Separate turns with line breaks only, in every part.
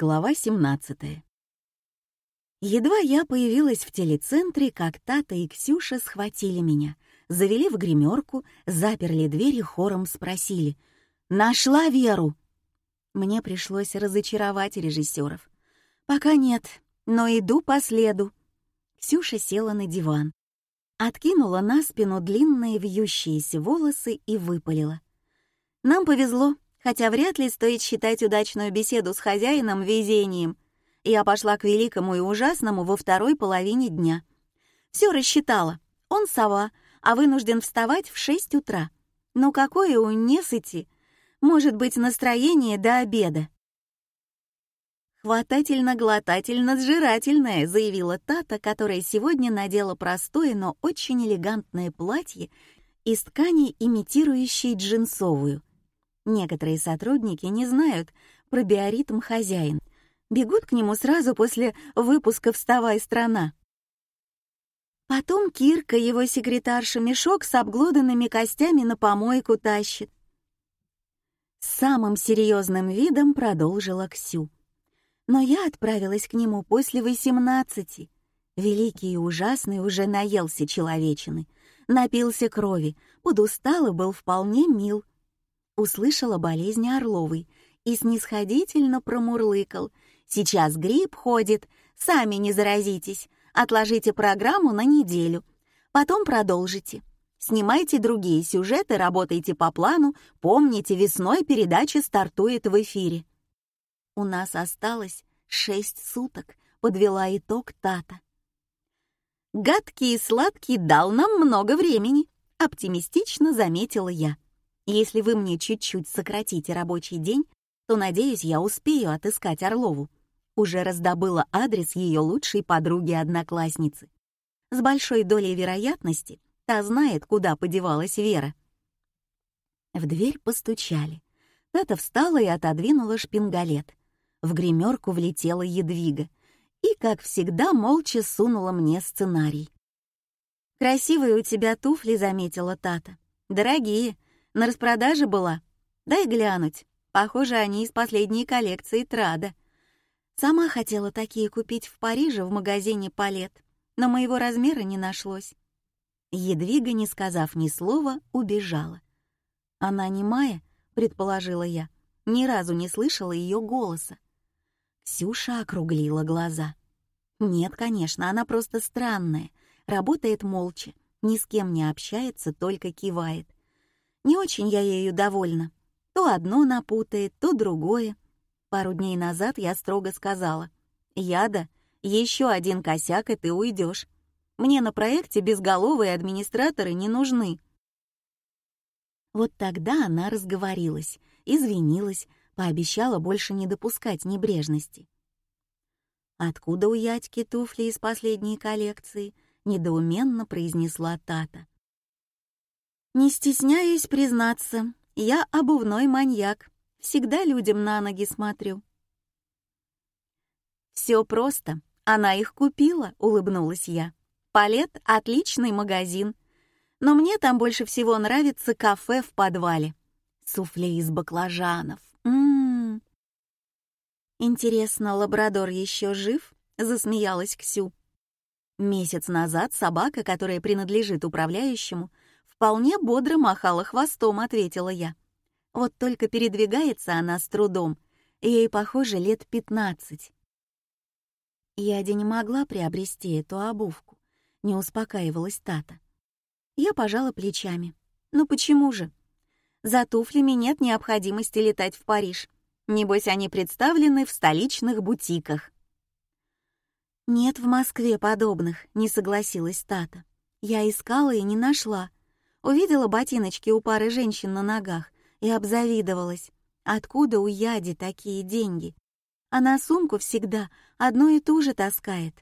Глава 17. Едва я появилась в телецентре, как Тата и Ксюша схватили меня, завели в гримерку, заперли дверь и хором спросили «Нашла Веру?» Мне пришлось разочаровать режиссеров. «Пока нет, но иду по следу». Ксюша села на диван, откинула на спину длинные вьющиеся волосы и выпалила. «Нам повезло, хотя вряд ли стоит считать удачную беседу с хозяином везением. Я пошла к великому и ужасному во второй половине дня. Все рассчитала. Он сова, а вынужден вставать в шесть утра. Но какое у несыти может быть настроение до обеда? «Хватательно-глотательно-сжирательное», — заявила Тата, которая сегодня надела простое, но очень элегантное платье из ткани, имитирующей джинсовую, Некоторые сотрудники не знают про биоритм хозяин. Бегут к нему сразу после выпуска «Вставай, страна». Потом Кирка, его секретарша, мешок с обглоданными костями на помойку тащит. С самым серьезным видом продолжила Ксю. Но я отправилась к нему после восемнадцати. Великий и ужасный уже наелся человечины, напился крови, подустал и был вполне мил услышала болезнь Орловой и снисходительно промурлыкал. «Сейчас грипп ходит, сами не заразитесь, отложите программу на неделю, потом продолжите. Снимайте другие сюжеты, работайте по плану, помните, весной передача стартует в эфире». «У нас осталось шесть суток», — подвела итог Тата. «Гадкий и сладкий дал нам много времени», — оптимистично заметила я. Если вы мне чуть-чуть сократите рабочий день, то, надеюсь, я успею отыскать Орлову. Уже раздобыла адрес ее лучшей подруги-одноклассницы. С большой долей вероятности та знает, куда подевалась Вера. В дверь постучали. Тата встала и отодвинула шпингалет. В гримерку влетела едвига и, как всегда, молча сунула мне сценарий. «Красивые у тебя туфли», — заметила Тата. «Дорогие, на распродаже была? Дай глянуть. Похоже, они из последней коллекции Трада. Сама хотела такие купить в Париже в магазине Палет, но моего размера не нашлось. Едвига, не сказав ни слова, убежала. Она не Майя, предположила я, ни разу не слышала ее голоса. Ксюша округлила глаза. Нет, конечно, она просто странная, работает молча, ни с кем не общается, только кивает. Не очень я ею довольна. То одно напутает, то другое. Пару дней назад я строго сказала. «Яда, еще один косяк, и ты уйдешь. Мне на проекте безголовые администраторы не нужны». Вот тогда она разговорилась, извинилась, пообещала больше не допускать небрежности. «Откуда у Ядьки туфли из последней коллекции?» — недоуменно произнесла Тата. Не стесняюсь признаться, я обувной маньяк. Всегда людям на ноги смотрю. Все просто. Она их купила, улыбнулась я. Палет — отличный магазин. Но мне там больше всего нравится кафе в подвале. Суфле из баклажанов. М-м. Интересно, лабрадор еще жив? Засмеялась Ксю. Месяц назад собака, которая принадлежит управляющему, «Вполне бодро махала хвостом», — ответила я. «Вот только передвигается она с трудом, ей, похоже, лет пятнадцать». Яди не могла приобрести эту обувку, не успокаивалась Тата. Я пожала плечами. «Ну почему же? За туфлями нет необходимости летать в Париж. Небось, они представлены в столичных бутиках». «Нет в Москве подобных», — не согласилась Тата. «Я искала и не нашла. Увидела ботиночки у пары женщин на ногах и обзавидовалась. Откуда у Яди такие деньги? Она сумку всегда одну и ту же таскает.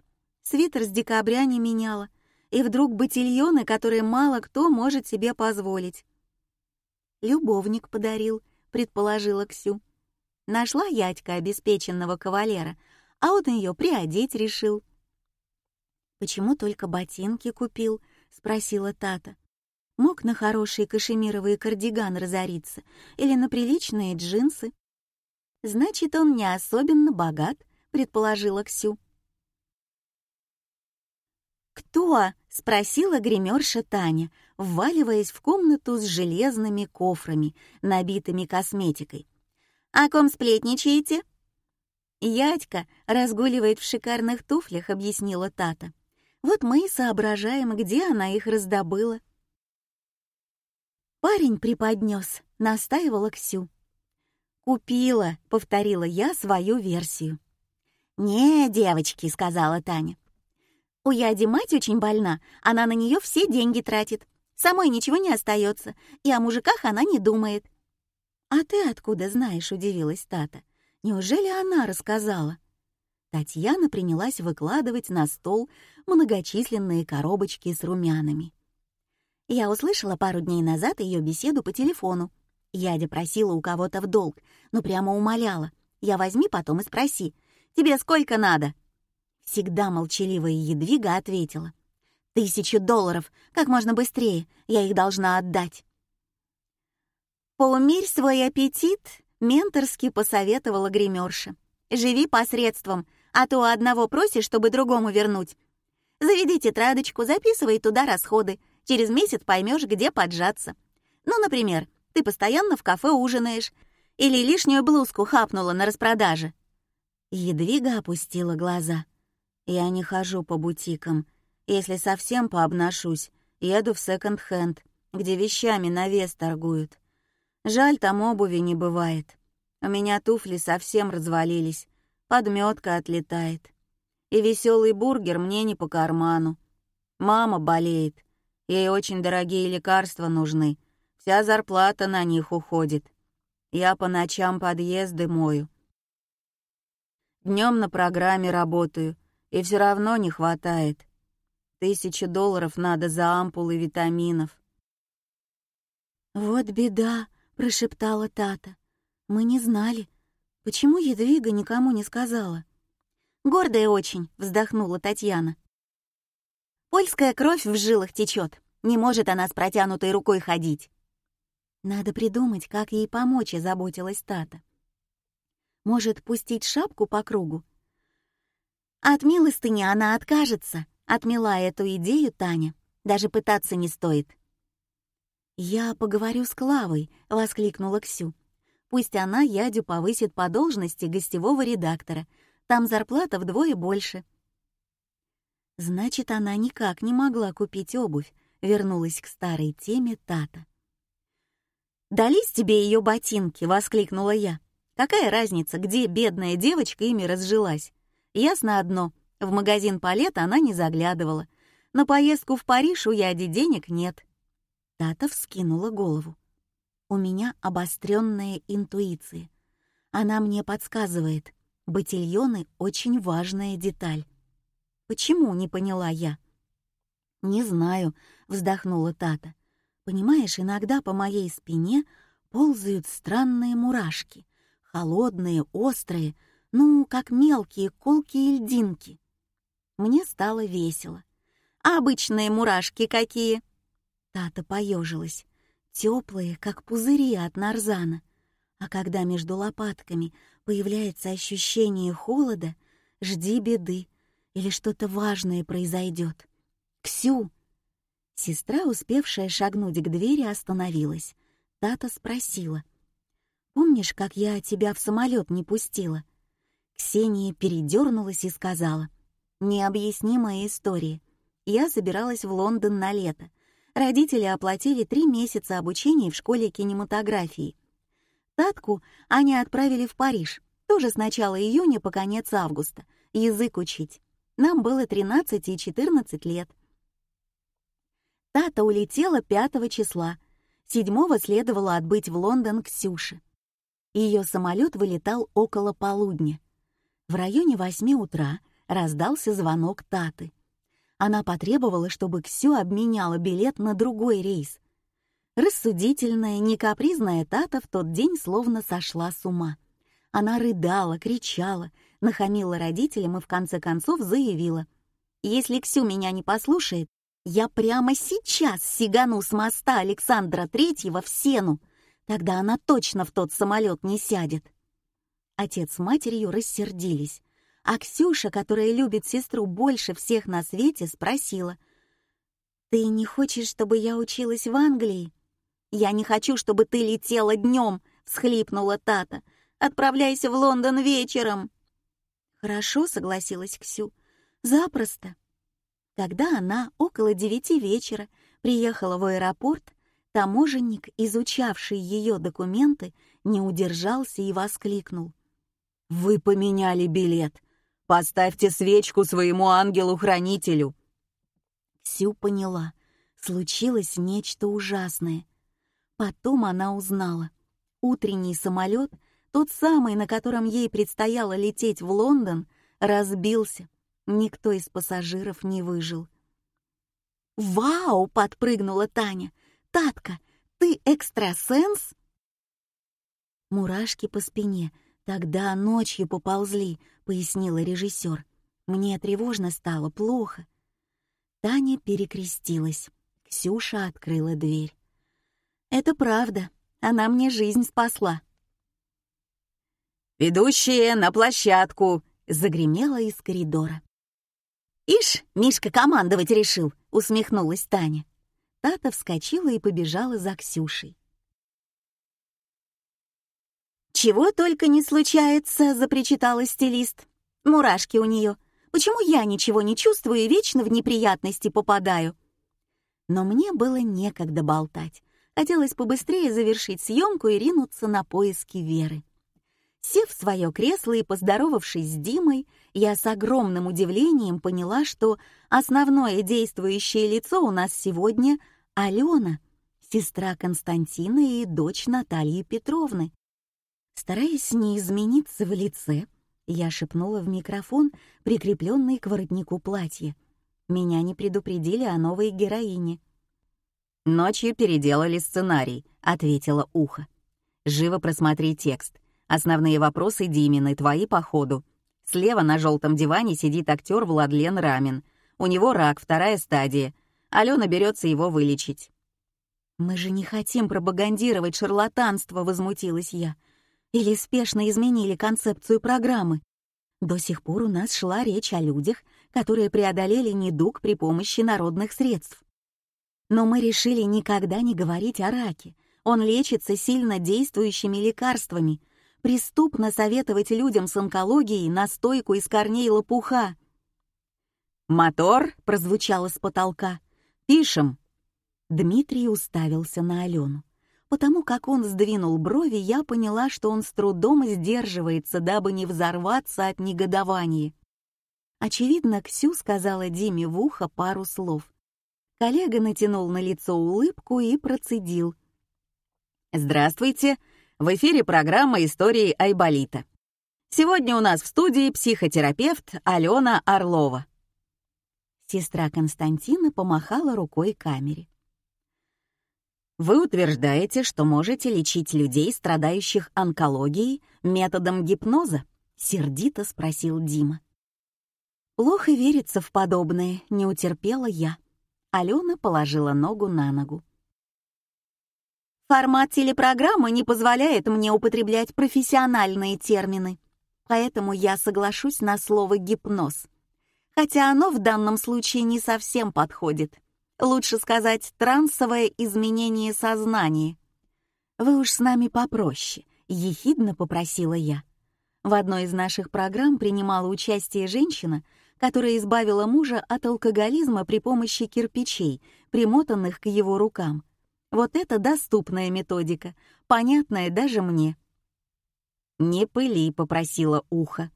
Свитер с декабря не меняла. И вдруг ботильоны, которые мало кто может себе позволить. «Любовник подарил», — предположила Ксю. Нашла Ядька обеспеченного кавалера, а он ее приодеть решил. «Почему только ботинки купил?» — спросила Тата мог на хороший кашемировый кардиган разориться или на приличные джинсы. Значит, он не особенно богат, предположила Ксю. «Кто?» — спросила гримерша Таня, вваливаясь в комнату с железными кофрами, набитыми косметикой. «О ком сплетничаете?» «Ядька разгуливает в шикарных туфлях», — объяснила Тата. «Вот мы и соображаем, где она их раздобыла». «Парень преподнес», — настаивала Ксю. «Купила», — повторила я свою версию. «Не, девочки», — сказала Таня. «У Яди мать очень больна, она на нее все деньги тратит. Самой ничего не остается, и о мужиках она не думает». «А ты откуда знаешь?» — удивилась Тата. «Неужели она рассказала?» Татьяна принялась выкладывать на стол многочисленные коробочки с румянами. Я услышала пару дней назад ее беседу по телефону. Ядя просила у кого-то в долг, но прямо умоляла. «Я возьми потом и спроси, тебе сколько надо?» Всегда молчаливая Едвига ответила. «Тысячу долларов, как можно быстрее, я их должна отдать». «Поумерь свой аппетит», — менторски посоветовала гримерша. «Живи посредством, а то одного просишь, чтобы другому вернуть. Заведи тетрадочку, записывай туда расходы. Через месяц поймешь, где поджаться. Ну, например, ты постоянно в кафе ужинаешь или лишнюю блузку хапнула на распродаже». Едвига опустила глаза. Я не хожу по бутикам. Если совсем пообношусь, еду в секонд-хенд, где вещами на вес торгуют. Жаль, там обуви не бывает. У меня туфли совсем развалились, подметка отлетает. И веселый бургер мне не по карману. Мама болеет, ей очень дорогие лекарства нужны, вся зарплата на них уходит. Я по ночам подъезды мою. Днем на программе работаю — и все равно не хватает. Тысячу долларов надо за ампулы витаминов. «Вот беда», — прошептала Тата. «Мы не знали. Почему Едвига никому не сказала?» «Гордая очень», — вздохнула Татьяна. «Польская кровь в жилах течет. Не может она с протянутой рукой ходить». «Надо придумать, как ей помочь», — заботилась Тата. «Может, пустить шапку по кругу от милостыни она откажется, отмела эту идею Таня. Даже пытаться не стоит. «Я поговорю с Клавой», — воскликнула Ксю. «Пусть она Ядю повысит по должности гостевого редактора. Там зарплата вдвое больше». Значит, она никак не могла купить обувь, вернулась к старой теме Тата. «Дались тебе ее ботинки!» — воскликнула я. «Какая разница, где бедная девочка ими разжилась? Ясно одно, в магазин Палет она не заглядывала. На поездку в Париж у Яди денег нет. Тата вскинула голову. У меня обостренная интуиция. Она мне подсказывает, ботильоны — очень важная деталь. Почему, не поняла я? «Не знаю», — вздохнула Тата. «Понимаешь, иногда по моей спине ползают странные мурашки, холодные, острые, ну, как мелкие колкие льдинки. Мне стало весело. А обычные мурашки какие? Тата поежилась. Теплые, как пузыри от нарзана. А когда между лопатками появляется ощущение холода, жди беды, или что-то важное произойдет. «Ксю!» Сестра, успевшая шагнуть к двери, остановилась. Тата спросила. «Помнишь, как я тебя в самолет не пустила?» Ксения передернулась и сказала. «Необъяснимая история. Я собиралась в Лондон на лето. Родители оплатили три месяца обучения в школе кинематографии. Татку они отправили в Париж, тоже с начала июня по конец августа, язык учить. Нам было 13 и 14 лет. Тата улетела 5 числа. Седьмого следовало отбыть в Лондон к Сюше. Ее самолет вылетал около полудня. В районе восьми утра раздался звонок Таты. Она потребовала, чтобы Ксю обменяла билет на другой рейс. Рассудительная, некапризная Тата в тот день словно сошла с ума. Она рыдала, кричала, нахамила родителям и в конце концов заявила. «Если Ксю меня не послушает, я прямо сейчас сигану с моста Александра Третьего в Сену. Тогда она точно в тот самолет не сядет». Отец с матерью рассердились, а Ксюша, которая любит сестру больше всех на свете, спросила, «Ты не хочешь, чтобы я училась в Англии?» «Я не хочу, чтобы ты летела днем», — всхлипнула Тата. «Отправляйся в Лондон вечером». «Хорошо», — согласилась Ксю. «Запросто». Когда она около девяти вечера приехала в аэропорт, таможенник, изучавший ее документы, не удержался и воскликнул. «Вы поменяли билет. Поставьте свечку своему ангелу-хранителю». Ксю поняла. Случилось нечто ужасное. Потом она узнала. Утренний самолет, тот самый, на котором ей предстояло лететь в Лондон, разбился. Никто из пассажиров не выжил. «Вау!» — подпрыгнула Таня. «Татка, ты экстрасенс?» Мурашки по спине тогда ночью поползли, пояснила режиссер. Мне тревожно стало, плохо. Таня перекрестилась. Ксюша открыла дверь. «Это правда. Она мне жизнь спасла».
«Ведущие на площадку!» — загремело из коридора.
«Ишь, Мишка командовать решил!» — усмехнулась Таня. Тата вскочила и побежала за Ксюшей. «Чего только не случается!» — запричитала стилист. «Мурашки у нее. Почему я ничего не чувствую и вечно в неприятности попадаю?» Но мне было некогда болтать. Хотелось побыстрее завершить съемку и ринуться на поиски Веры. Сев в свое кресло и поздоровавшись с Димой, я с огромным удивлением поняла, что основное действующее лицо у нас сегодня — Алена, сестра Константина и дочь Натальи Петровны. Стараясь не измениться в лице, я шепнула в микрофон, прикрепленный к воротнику платья. Меня не предупредили о новой героине.
«Ночью переделали сценарий», — ответила Ухо. «Живо просмотри текст. Основные вопросы Димины, твои по ходу. Слева на желтом диване сидит актер Владлен Рамин. У него рак, вторая стадия. Алена берется его вылечить».
«Мы же не хотим пропагандировать шарлатанство», — возмутилась я. «Или спешно изменили концепцию программы. До сих пор у нас шла речь о людях, которые преодолели недуг при помощи народных средств. Но мы решили никогда не говорить о раке. Он лечится сильно действующими лекарствами. Преступно советовать людям с онкологией настойку из корней лопуха.
«Мотор!» — прозвучало с потолка. «Пишем!»
Дмитрий уставился на Алену. Потому как он сдвинул брови, я поняла, что он с трудом сдерживается, дабы не взорваться от негодования. Очевидно, Ксю сказала Диме в ухо пару слов. Коллега натянул на лицо улыбку и процедил.
«Здравствуйте! В эфире программа «Истории Айболита». Сегодня у нас в студии психотерапевт Алена Орлова».
Сестра Константина помахала рукой камере.
«Вы утверждаете, что можете лечить людей, страдающих онкологией, методом гипноза?» — сердито спросил Дима.
«Плохо верится в подобное», — не утерпела я. Алена положила ногу на ногу. Формат телепрограммы не позволяет мне употреблять профессиональные термины, поэтому я соглашусь на слово «гипноз». Хотя оно в данном случае не совсем подходит. Лучше сказать «трансовое изменение сознания». «Вы уж с нами попроще», — ехидно попросила я. В одной из наших программ принимала участие женщина, которая избавила мужа от алкоголизма при помощи кирпичей, примотанных к его рукам. Вот это доступная методика, понятная даже мне.
«Не пыли», — попросила ухо.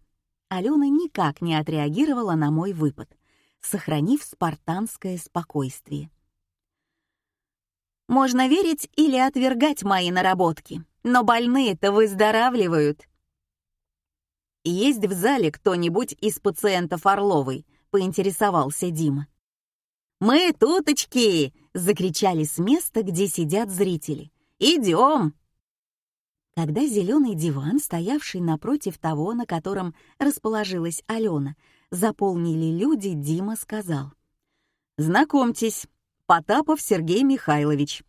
Алена никак не отреагировала на мой выпад, сохранив спартанское спокойствие. «Можно верить или отвергать мои наработки, но больные-то выздоравливают»,
«Есть в зале кто-нибудь из пациентов Орловой?» — поинтересовался Дима.
«Мы туточки!» — закричали с места, где сидят зрители. «Идем!» Когда зеленый диван, стоявший напротив того, на котором расположилась Алена, заполнили люди, Дима сказал.
«Знакомьтесь, Потапов Сергей Михайлович.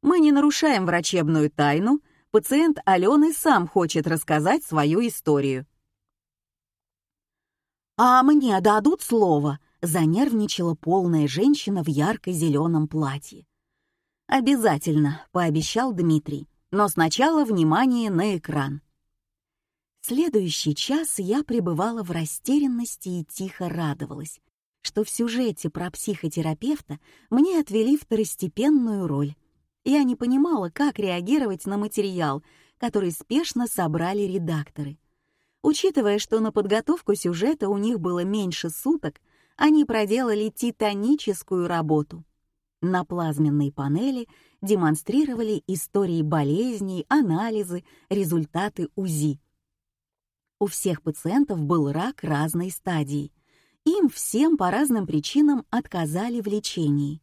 Мы не нарушаем врачебную тайну, пациент Алены сам хочет рассказать свою историю.
«А мне дадут слово?» — занервничала полная женщина в ярко-зеленом платье.
«Обязательно», — пообещал Дмитрий, «но сначала внимание на экран».
Следующий час я пребывала в растерянности и тихо радовалась, что в сюжете про психотерапевта мне отвели второстепенную роль. Я не понимала, как реагировать на материал, который спешно собрали редакторы. Учитывая, что на подготовку сюжета у них было меньше суток, они проделали титаническую работу. На плазменной панели демонстрировали истории болезней, анализы, результаты УЗИ. У всех пациентов был рак разной стадии. Им всем по разным причинам отказали в лечении.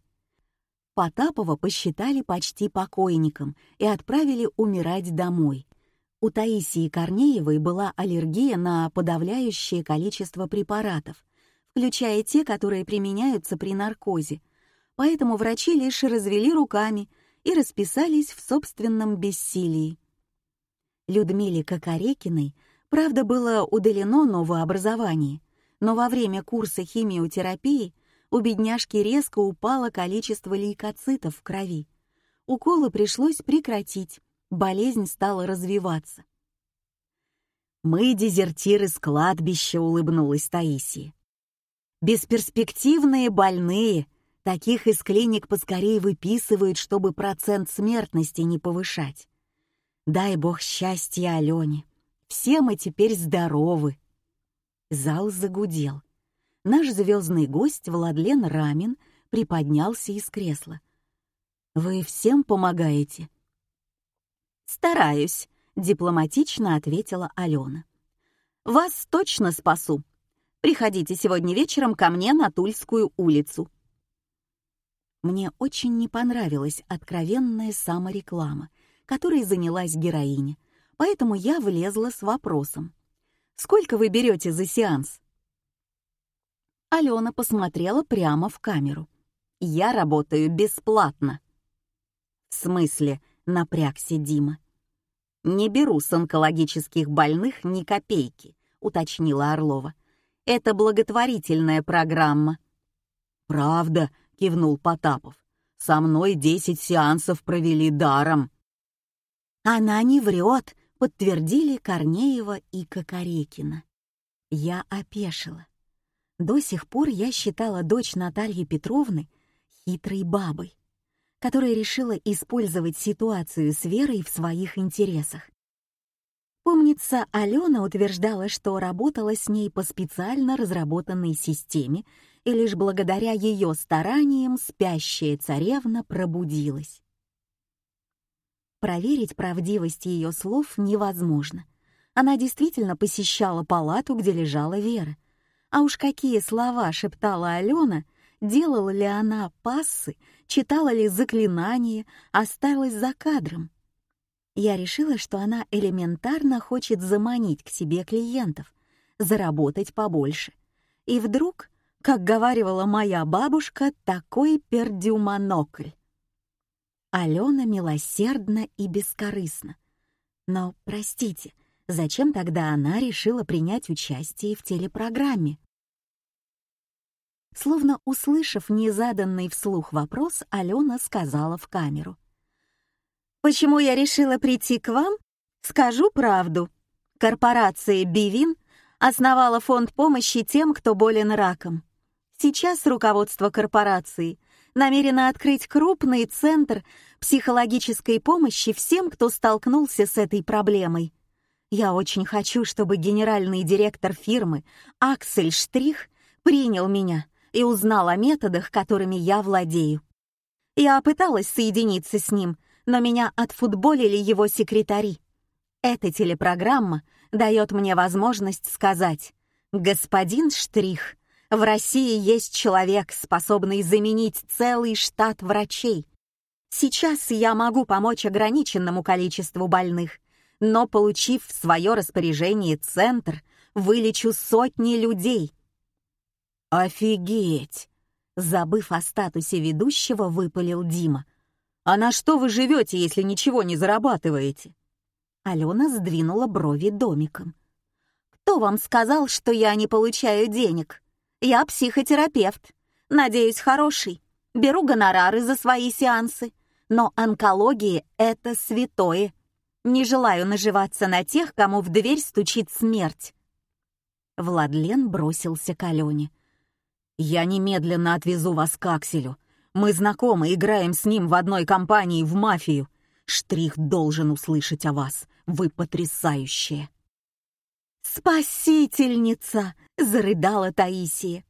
Потапова посчитали почти покойником и отправили умирать домой. У Таисии Корнеевой была аллергия на подавляющее количество препаратов, включая те, которые применяются при наркозе, поэтому врачи лишь развели руками и расписались в собственном бессилии. Людмиле Кокорекиной, правда, было удалено новое образование, но во время курса химиотерапии у бедняжки резко упало количество лейкоцитов в крови. Уколы пришлось прекратить, болезнь стала развиваться.
«Мы дезертиры с кладбища», — улыбнулась Таисия. «Бесперспективные больные, таких из клиник поскорее выписывают, чтобы процент смертности не повышать. Дай бог счастья Алене, все мы теперь здоровы». Зал загудел. Наш звездный гость Владлен Рамин приподнялся из кресла. «Вы всем помогаете?»
«Стараюсь», — дипломатично ответила Алена. «Вас точно спасу. Приходите сегодня вечером ко мне на Тульскую улицу». Мне очень не понравилась откровенная самореклама, которой занялась героиня, поэтому я влезла с вопросом. «Сколько вы берете за сеанс?» Алена посмотрела прямо в камеру. «Я работаю бесплатно».
«В смысле?» — напрягся Дима. «Не беру с онкологических больных ни копейки», — уточнила Орлова. «Это благотворительная программа».
«Правда», — кивнул Потапов. «Со мной десять сеансов провели даром».
«Она не врет», — подтвердили Корнеева и Кокорекина. Я опешила. До сих пор я считала дочь Натальи Петровны хитрой бабой которая решила использовать ситуацию с Верой в своих интересах. Помнится, Алена утверждала, что работала с ней по специально разработанной системе, и лишь благодаря ее стараниям спящая царевна пробудилась. Проверить правдивость ее слов невозможно. Она действительно посещала палату, где лежала Вера. А уж какие слова шептала Алена, делала ли она пассы читала ли заклинание, осталась за кадром. Я решила, что она элементарно хочет заманить к себе клиентов, заработать побольше. И вдруг, как говаривала моя бабушка, такой пердюмонокль. Алена милосердна и бескорыстна. Но, простите, зачем тогда она решила принять участие в телепрограмме? Словно услышав незаданный вслух вопрос, Алена сказала в камеру. «Почему я решила прийти к вам? Скажу правду. Корпорация «Бивин» основала фонд помощи тем, кто болен раком. Сейчас руководство корпорации намерено открыть крупный центр психологической помощи всем, кто столкнулся с этой проблемой. Я очень хочу, чтобы генеральный директор фирмы Аксель Штрих принял меня и узнал о методах, которыми я владею. Я пыталась соединиться с ним, но меня отфутболили его секретари. Эта телепрограмма дает мне возможность сказать «Господин Штрих, в России есть человек, способный заменить целый штат врачей. Сейчас я могу помочь ограниченному количеству больных, но, получив в свое распоряжение центр, вылечу сотни людей,
«Офигеть!»
Забыв о статусе ведущего, выпалил Дима.
«А на что вы живете, если ничего не зарабатываете?»
Алена сдвинула брови домиком. «Кто вам сказал, что я не получаю денег? Я психотерапевт. Надеюсь, хороший. Беру гонорары за свои сеансы. Но онкология — это святое. Не желаю наживаться на тех, кому в дверь стучит смерть». Владлен бросился к Алене.
«Я немедленно отвезу вас к Акселю. Мы знакомы, играем с ним в одной компании в мафию. Штрих должен услышать о вас. Вы потрясающие!»
«Спасительница!» — зарыдала Таисия.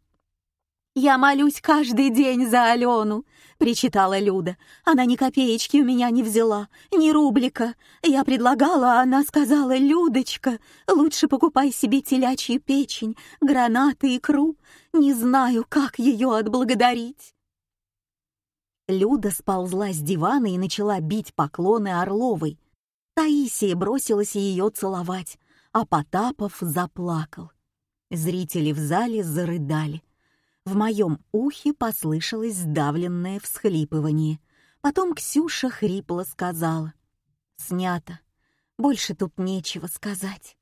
«Я молюсь каждый день за Алену», — причитала Люда. «Она ни копеечки у меня не взяла, ни рублика. Я предлагала, а она сказала, Людочка, лучше покупай себе телячью печень, гранаты, икру. Не знаю, как ее отблагодарить». Люда сползла с дивана и начала бить поклоны Орловой. Таисия бросилась ее целовать, а Потапов заплакал. Зрители в зале зарыдали. В моем ухе послышалось сдавленное всхлипывание. Потом Ксюша хрипло сказала. «Снято. Больше тут нечего сказать».